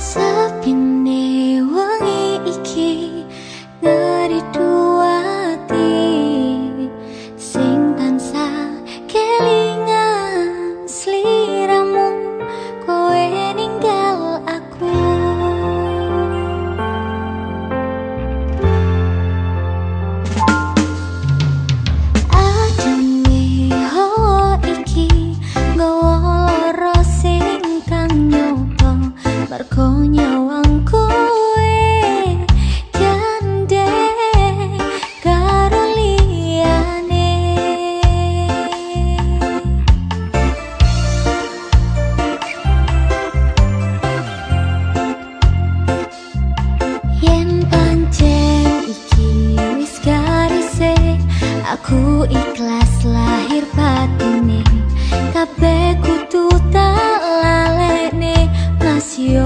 sa pinig. ikhlas lahir batin kabeh kutu tak lalene masih